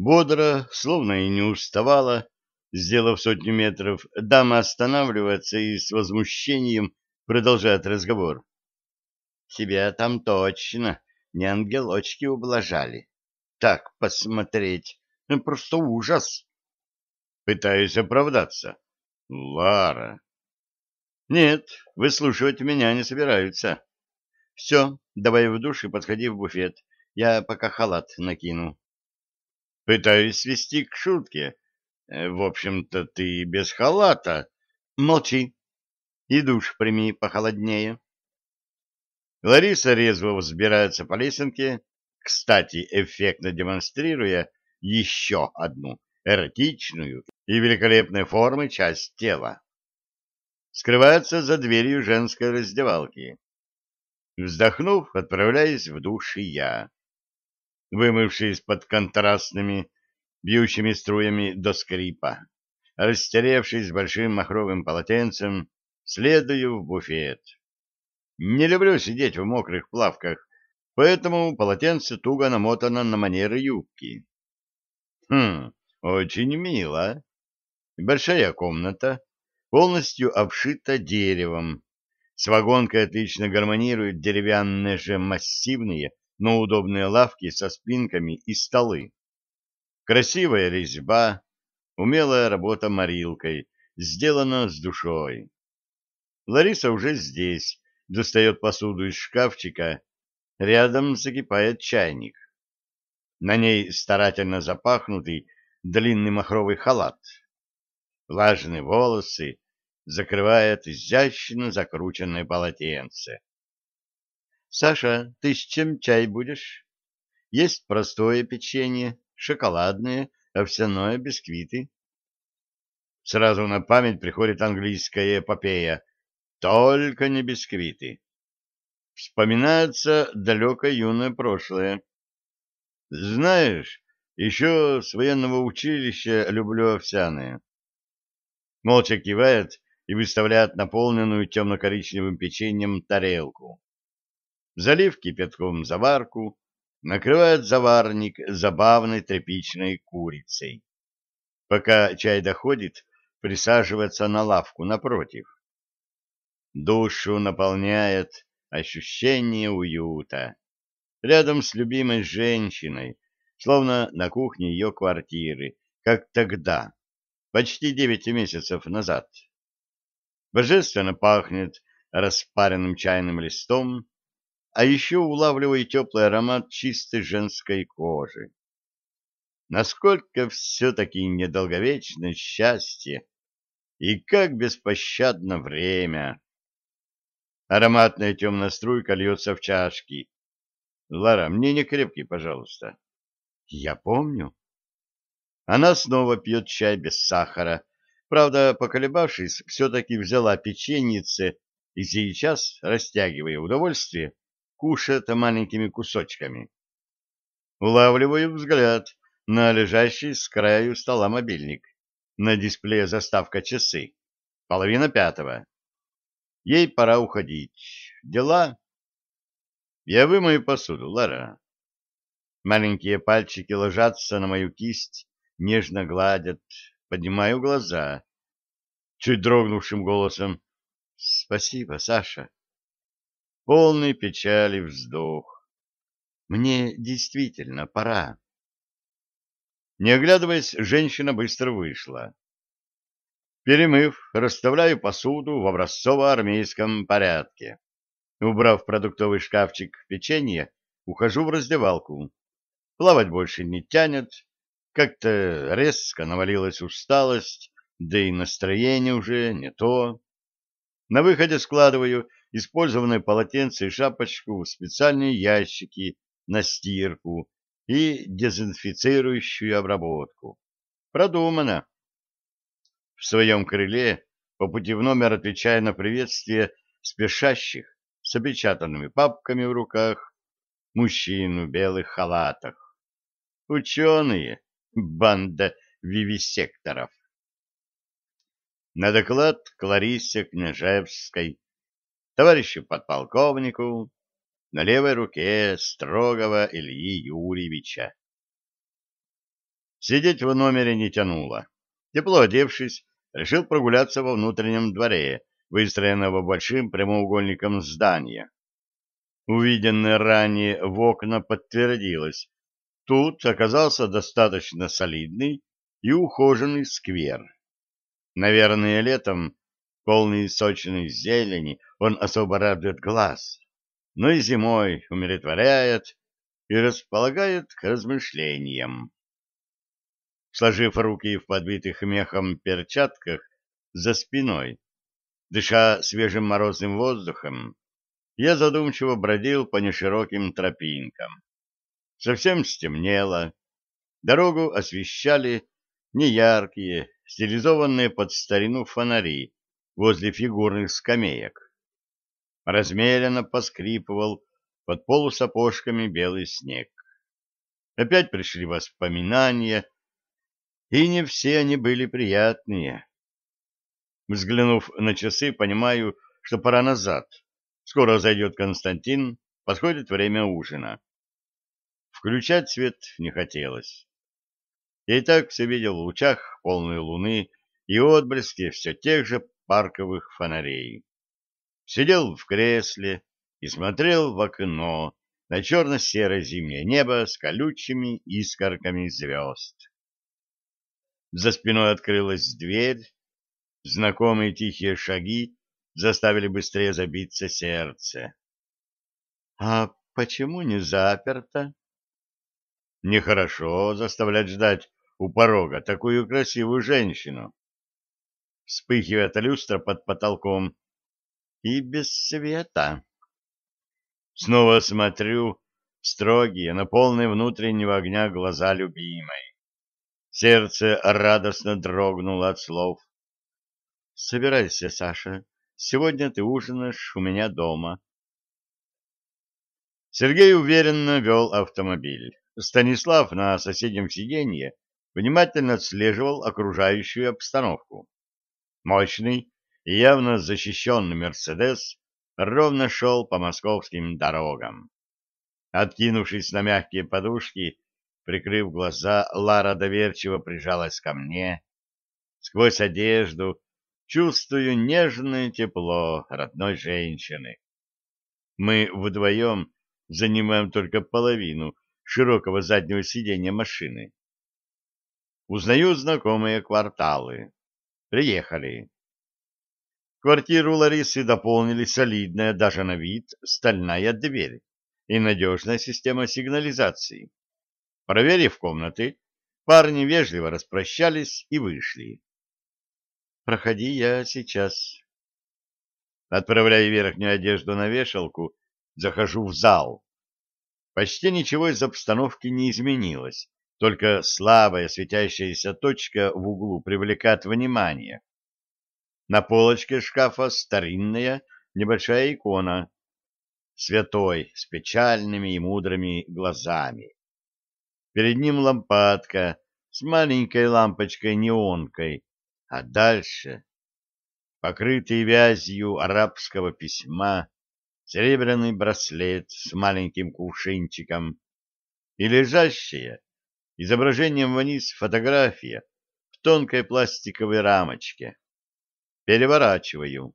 Бодро, словно и не уставала, сделав сотню метров, дама останавливается и с возмущением продолжает разговор. «Тебя там точно не ангелочки ублажали. Так посмотреть, ну, просто ужас!» Пытаюсь оправдаться. «Лара!» «Нет, выслушивать меня не собираются. Все, давай в душ и подходи в буфет. Я пока халат накину». Пытаюсь свести к шутке. Э, в общем-то, ты без халата. Молчи. И душ прими похолоднее. Лариса резво взбирается по лесенке, кстати, эффектно демонстрируя еще одну эротичную и великолепной формы часть тела. Скрывается за дверью женской раздевалки. Вздохнув, отправляюсь в душ и я вымывшись под контрастными бьющими струями до скрипа. Растеревшись большим махровым полотенцем, следую в буфет. Не люблю сидеть в мокрых плавках, поэтому полотенце туго намотано на манер юбки. Хм, очень мило. Большая комната, полностью обшита деревом. С вагонкой отлично гармонируют деревянные же массивные но удобные лавки со спинками и столы. Красивая резьба, умелая работа морилкой, сделана с душой. Лариса уже здесь, достает посуду из шкафчика, рядом закипает чайник. На ней старательно запахнутый длинный махровый халат. Влажные волосы закрывает изящно закрученное полотенце. Саша, ты с чем чай будешь? Есть простое печенье, шоколадное, овсяное, бисквиты. Сразу на память приходит английская эпопея. Только не бисквиты. Вспоминается далекое юное прошлое. Знаешь, еще с военного училища люблю овсяные. Молча кивает и выставляет наполненную темно-коричневым печеньем тарелку залив кипятком заварку, накрывает заварник забавной тряпичной курицей. Пока чай доходит, присаживается на лавку напротив. Душу наполняет ощущение уюта. Рядом с любимой женщиной, словно на кухне ее квартиры, как тогда, почти девять месяцев назад. Божественно пахнет распаренным чайным листом, а еще улавливаю теплый аромат чистой женской кожи. Насколько все-таки недолговечно счастье, и как беспощадно время. Ароматная темная струйка льется в чашки. Лара, мне не крепкий, пожалуйста. Я помню. Она снова пьет чай без сахара. Правда, поколебавшись, все-таки взяла печенице и сейчас, растягивая удовольствие, кушает маленькими кусочками. Улавливаю взгляд на лежащий с краю стола мобильник. На дисплее заставка часы. Половина пятого. Ей пора уходить. Дела? Я вымою посуду, Лара. Маленькие пальчики ложатся на мою кисть, нежно гладят. Поднимаю глаза. Чуть дрогнувшим голосом. Спасибо, Саша полный печали вздох. Мне действительно пора. Не оглядываясь, женщина быстро вышла. Перемыв, расставляю посуду в образцово-армейском порядке. Убрав продуктовый шкафчик печенье, ухожу в раздевалку. Плавать больше не тянет, как-то резко навалилась усталость, да и настроение уже не то. На выходе складываю использованное полотенце и шапочку в специальные ящики на стирку и дезинфицирующую обработку. Продумано. В своем крыле по пути в номер отвечая на приветствие спешащих с опечатанными папками в руках мужчин в белых халатах. Ученые, банда вивисекторов. На доклад Кларисе Княжевской товарищу подполковнику, на левой руке строгого Ильи Юрьевича. Сидеть в номере не тянуло. Тепло одевшись, решил прогуляться во внутреннем дворе, выстроенного большим прямоугольником здания. Увиденное ранее в окна подтвердилось. Тут оказался достаточно солидный и ухоженный сквер. Наверное, летом, полный сочной зелени, он особо радует глаз, но и зимой умиротворяет и располагает к размышлениям. Сложив руки в подбитых мехом перчатках за спиной, дыша свежим морозным воздухом, я задумчиво бродил по нешироким тропинкам. Совсем стемнело, дорогу освещали неяркие, стилизованные под старину фонари возле фигурных скамеек. Размеренно поскрипывал под полусапожками белый снег. Опять пришли воспоминания, и не все они были приятные. Взглянув на часы, понимаю, что пора назад. Скоро зайдет Константин, подходит время ужина. Включать свет не хотелось. Я и так все видел в лучах полной луны и отблески все тех же парковых фонарей. Сидел в кресле, и смотрел в окно на черно-серое зимнее небо с колючими искорками звезд. За спиной открылась дверь, знакомые тихие шаги заставили быстрее забиться сердце. — А почему не заперто? — Нехорошо заставлять ждать у порога такую красивую женщину. Вспыхивает люстра под потолком и без света. Снова смотрю в строгие, на полные внутреннего огня глаза любимой. Сердце радостно дрогнуло от слов. «Собирайся, Саша, сегодня ты ужинаешь у меня дома». Сергей уверенно вел автомобиль. Станислав на соседнем сиденье внимательно отслеживал окружающую обстановку. Мощный и явно защищенный «Мерседес» ровно шел по московским дорогам. Откинувшись на мягкие подушки, прикрыв глаза, Лара доверчиво прижалась ко мне. Сквозь одежду чувствую нежное тепло родной женщины. Мы вдвоем занимаем только половину широкого заднего сиденья машины. Узнаю знакомые кварталы. Приехали. Квартиру Ларисы дополнили солидная даже на вид стальная дверь и надежная система сигнализации. Проверив комнаты, парни вежливо распрощались и вышли. «Проходи я сейчас». Отправляя верхнюю одежду на вешалку, захожу в зал. Почти ничего из обстановки не изменилось, только слабая светящаяся точка в углу привлекает внимание. На полочке шкафа старинная небольшая икона. Святой с печальными и мудрыми глазами. Перед ним лампадка с маленькой лампочкой-неонкой, а дальше, покрытый вязью арабского письма, серебряный браслет с маленьким кувшинчиком и лежащая изображением вниз фотография в тонкой пластиковой рамочке. Переворачиваю.